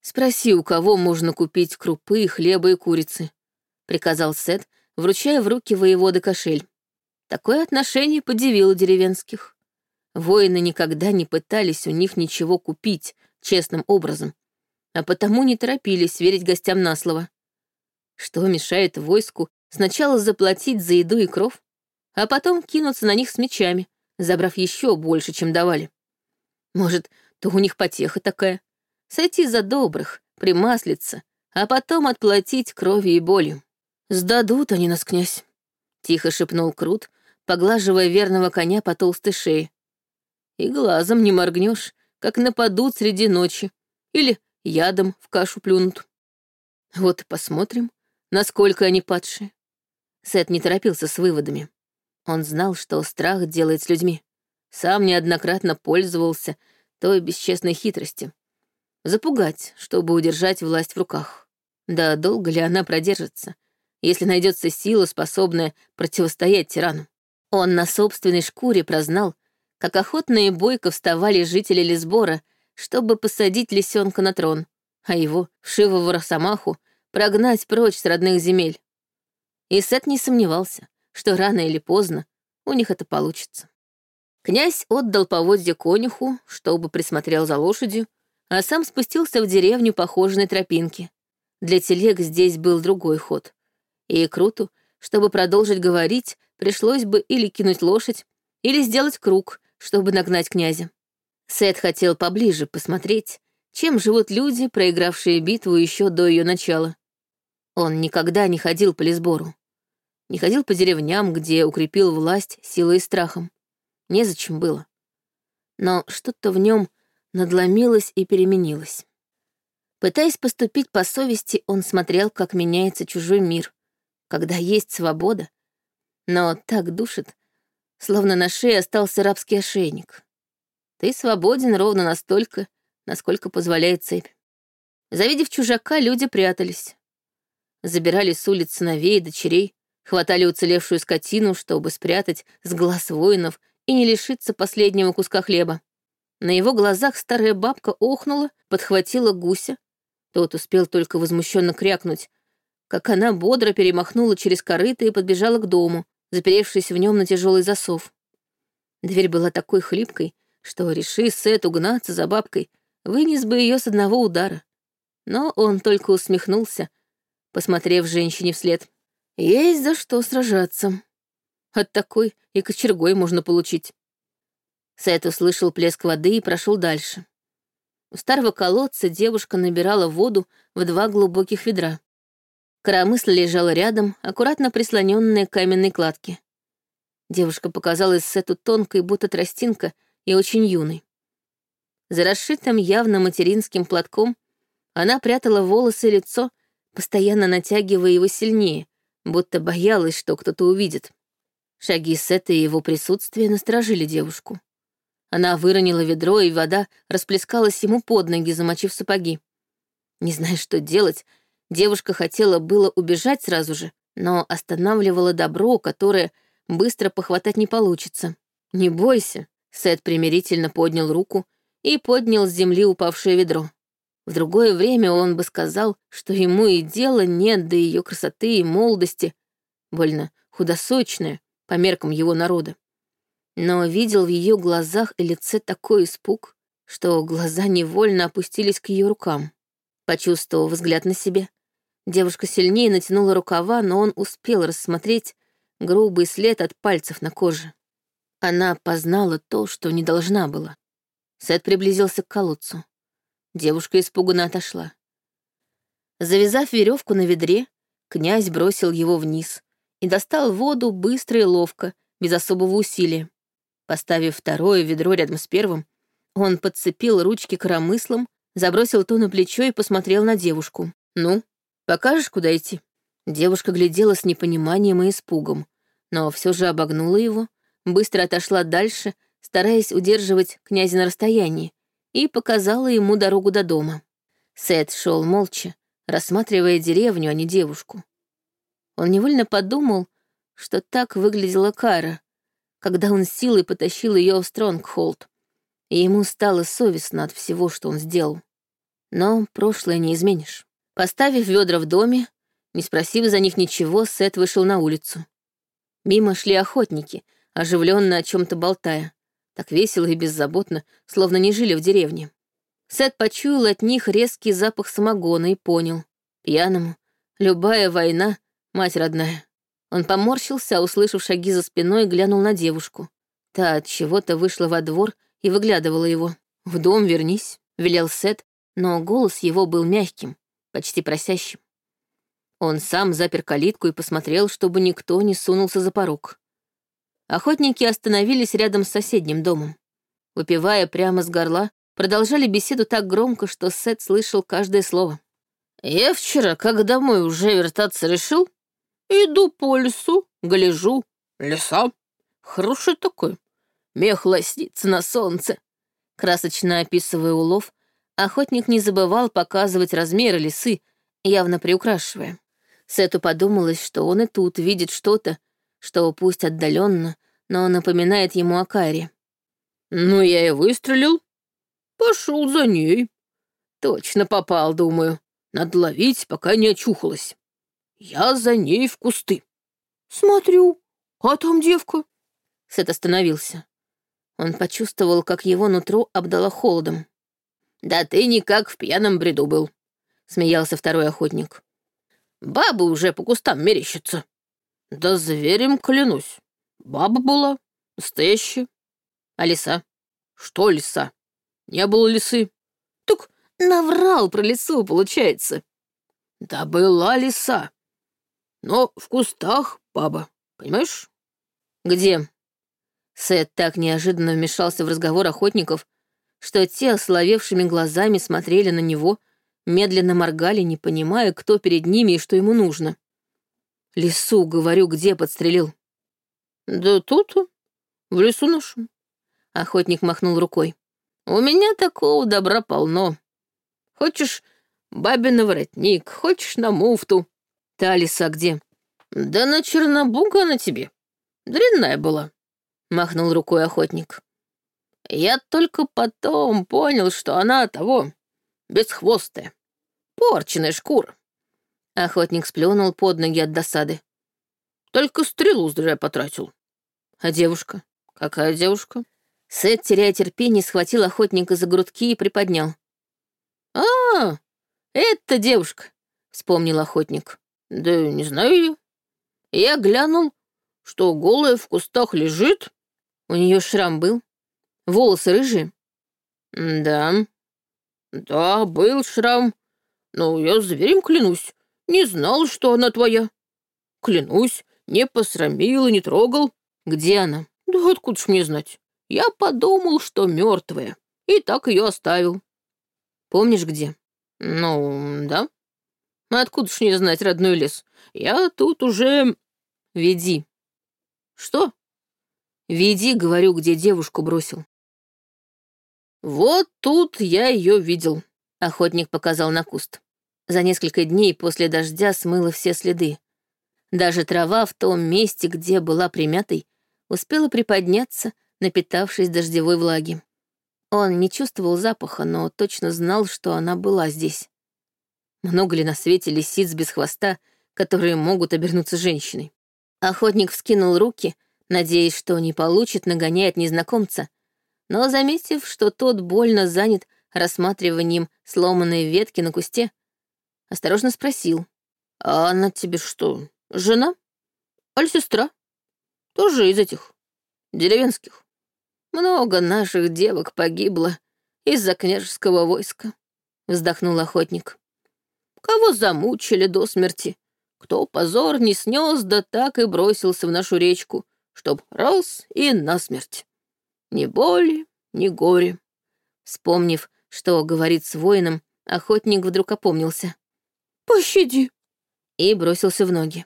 «Спроси, у кого можно купить крупы, хлеба и курицы», — приказал Сет, вручая в руки воеводы кошель. Такое отношение подивило деревенских. Воины никогда не пытались у них ничего купить честным образом, а потому не торопились верить гостям на слово. Что мешает войску сначала заплатить за еду и кров, а потом кинуться на них с мечами, забрав еще больше, чем давали? Может, то у них потеха такая. Сойти за добрых, примаслиться, а потом отплатить кровью и болью. Сдадут они нас, князь. Тихо шепнул Крут, поглаживая верного коня по толстой шее. И глазом не моргнешь, как нападут среди ночи. Или ядом в кашу плюнут. Вот и посмотрим, насколько они падшие. Сет не торопился с выводами. Он знал, что страх делает с людьми. Сам неоднократно пользовался той бесчестной хитростью. Запугать, чтобы удержать власть в руках. Да долго ли она продержится, если найдется сила, способная противостоять тирану? Он на собственной шкуре прознал, как охотно и бойко вставали жители Лисбора, чтобы посадить лисенка на трон, а его, вшивого росомаху, прогнать прочь с родных земель. И Сет не сомневался, что рано или поздно у них это получится. Князь отдал поводья конюху, чтобы присмотрел за лошадью, а сам спустился в деревню по хоженой тропинке. Для телег здесь был другой ход. И Круту, чтобы продолжить говорить, пришлось бы или кинуть лошадь, или сделать круг, чтобы нагнать князя. Сет хотел поближе посмотреть, чем живут люди, проигравшие битву еще до ее начала. Он никогда не ходил по Лесбору. Не ходил по деревням, где укрепил власть силой и страхом. Незачем было. Но что-то в нем надломилось и переменилось. Пытаясь поступить по совести, он смотрел, как меняется чужой мир, когда есть свобода, но так душит, словно на шее остался рабский ошейник. Ты свободен ровно настолько, насколько позволяет цепь. Завидев чужака, люди прятались. Забирали с улиц сыновей и дочерей, хватали уцелевшую скотину, чтобы спрятать с глаз воинов и не лишиться последнего куска хлеба. На его глазах старая бабка охнула, подхватила гуся. Тот успел только возмущенно крякнуть, как она бодро перемахнула через корыто и подбежала к дому, заперевшись в нем на тяжелый засов. Дверь была такой хлипкой, что, реши Сет угнаться за бабкой, вынес бы ее с одного удара. Но он только усмехнулся, посмотрев женщине вслед. Есть за что сражаться. От такой и кочергой можно получить. Сет услышал плеск воды и прошел дальше. У старого колодца девушка набирала воду в два глубоких ведра. Коромысла лежала рядом, аккуратно прислоненная к каменной кладке. Девушка показалась Сету тонкой, будто тростинка, и очень юной. За расшитым явно материнским платком она прятала волосы и лицо, постоянно натягивая его сильнее, будто боялась, что кто-то увидит. Шаги Сета и его присутствие насторожили девушку. Она выронила ведро, и вода расплескалась ему под ноги, замочив сапоги. Не зная, что делать, девушка хотела было убежать сразу же, но останавливала добро, которое быстро похватать не получится. «Не бойся», — Сет примирительно поднял руку и поднял с земли упавшее ведро. В другое время он бы сказал, что ему и дела нет до ее красоты и молодости, больно худосочная по меркам его народа но видел в ее глазах и лице такой испуг, что глаза невольно опустились к ее рукам. Почувствовав взгляд на себе, девушка сильнее натянула рукава, но он успел рассмотреть грубый след от пальцев на коже. Она познала то, что не должна была. Сет приблизился к колодцу. Девушка испуганно отошла. Завязав веревку на ведре, князь бросил его вниз и достал воду быстро и ловко, без особого усилия. Поставив второе ведро рядом с первым, он подцепил ручки коромыслом, забросил то на плечо и посмотрел на девушку. «Ну, покажешь, куда идти?» Девушка глядела с непониманием и испугом, но все же обогнула его, быстро отошла дальше, стараясь удерживать князя на расстоянии, и показала ему дорогу до дома. Сет шел молча, рассматривая деревню, а не девушку. Он невольно подумал, что так выглядела Кара, когда он силой потащил ее в Стронгхолд, и ему стало совестно от всего, что он сделал. Но прошлое не изменишь. Поставив ведра в доме, не спросив за них ничего, Сет вышел на улицу. Мимо шли охотники, оживленно о чем-то болтая. Так весело и беззаботно, словно не жили в деревне. Сет почуял от них резкий запах самогона и понял. Пьяному любая война — мать родная. Он поморщился, услышав шаги за спиной, глянул на девушку. Та от чего-то вышла во двор и выглядывала его. «В дом вернись», — велел Сет, но голос его был мягким, почти просящим. Он сам запер калитку и посмотрел, чтобы никто не сунулся за порог. Охотники остановились рядом с соседним домом. Выпивая прямо с горла, продолжали беседу так громко, что Сет слышал каждое слово. «Я вчера, как домой уже вертаться решил, Иду по лесу, гляжу, леса. Хороший такой. Мех лоснится на солнце. Красочно описывая улов, охотник не забывал показывать размеры лисы, явно приукрашивая. Сету подумалось, что он и тут видит что-то, что пусть отдаленно, но напоминает ему о Кайре. Ну, я и выстрелил. Пошел за ней. Точно попал, думаю. Надо ловить, пока не очухалась. Я за ней в кусты. Смотрю, а там девка. Сет остановился. Он почувствовал, как его нутро обдало холодом. «Да ты никак в пьяном бреду был», — смеялся второй охотник. «Бабы уже по кустам мерещатся». «Да зверем клянусь. Баба была, настоящая. А лиса? Что лиса? Не было лисы. Так наврал про лису, получается». «Да была лиса. Но в кустах, баба, понимаешь? Где? Сет так неожиданно вмешался в разговор охотников, что те ословевшими глазами смотрели на него, медленно моргали, не понимая, кто перед ними и что ему нужно. «Лесу, говорю, где подстрелил?» «Да тут, в лесу нашем». Охотник махнул рукой. «У меня такого добра полно. Хочешь бабин воротник, хочешь на муфту, Та лиса где? Да на Чернобуга на тебе. Дрянная была, махнул рукой охотник. Я только потом понял, что она того, бесхвостая, порченая шкура. Охотник сплюнул под ноги от досады. Только стрелу зря потратил. А девушка? Какая девушка? Сет, теряя терпение, схватил охотника за грудки и приподнял. «А, это девушка», — вспомнил охотник. Да не знаю ее. Я глянул, что голая в кустах лежит?» У нее шрам был? Волосы рыжие? «Да. Да, был шрам. Но я зверем клянусь, не знал, что она твоя. Клянусь, не посрамил и не трогал. Где она? Да откуда ж мне знать? Я подумал, что мертвая, и так ее оставил. Помнишь, где? Ну, да. Откуда ж не знать родной лес? Я тут уже... Веди. Что? Веди, говорю, где девушку бросил. Вот тут я ее видел. Охотник показал на куст. За несколько дней после дождя смыло все следы. Даже трава в том месте, где была примятой, успела приподняться, напитавшись дождевой влаги. Он не чувствовал запаха, но точно знал, что она была здесь. Много ли на свете лисиц без хвоста, которые могут обернуться женщиной? Охотник вскинул руки, надеясь, что не получит, нагоняет незнакомца, но, заметив, что тот больно занят рассматриванием сломанной ветки на кусте, осторожно спросил. «А она тебе что, жена? Аль сестра? Тоже из этих деревенских?» Много наших девок погибло из-за княжеского войска, вздохнул охотник. Кого замучили до смерти, кто позор не снес, да так и бросился в нашу речку, чтоб раз и насмерть. Ни боли, ни горе. Вспомнив, что говорит с воином, охотник вдруг опомнился. «Пощади!» и бросился в ноги.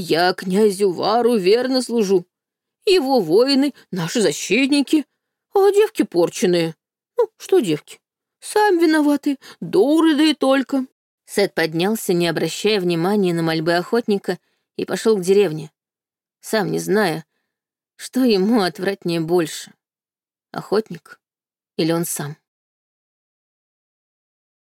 «Я князю Вару верно служу. Его воины — наши защитники, а девки порченые. Ну, что девки? Сами виноваты, дуры да и только». Сет поднялся, не обращая внимания на мольбы охотника, и пошел к деревне, сам не зная, что ему отвратнее больше — охотник или он сам.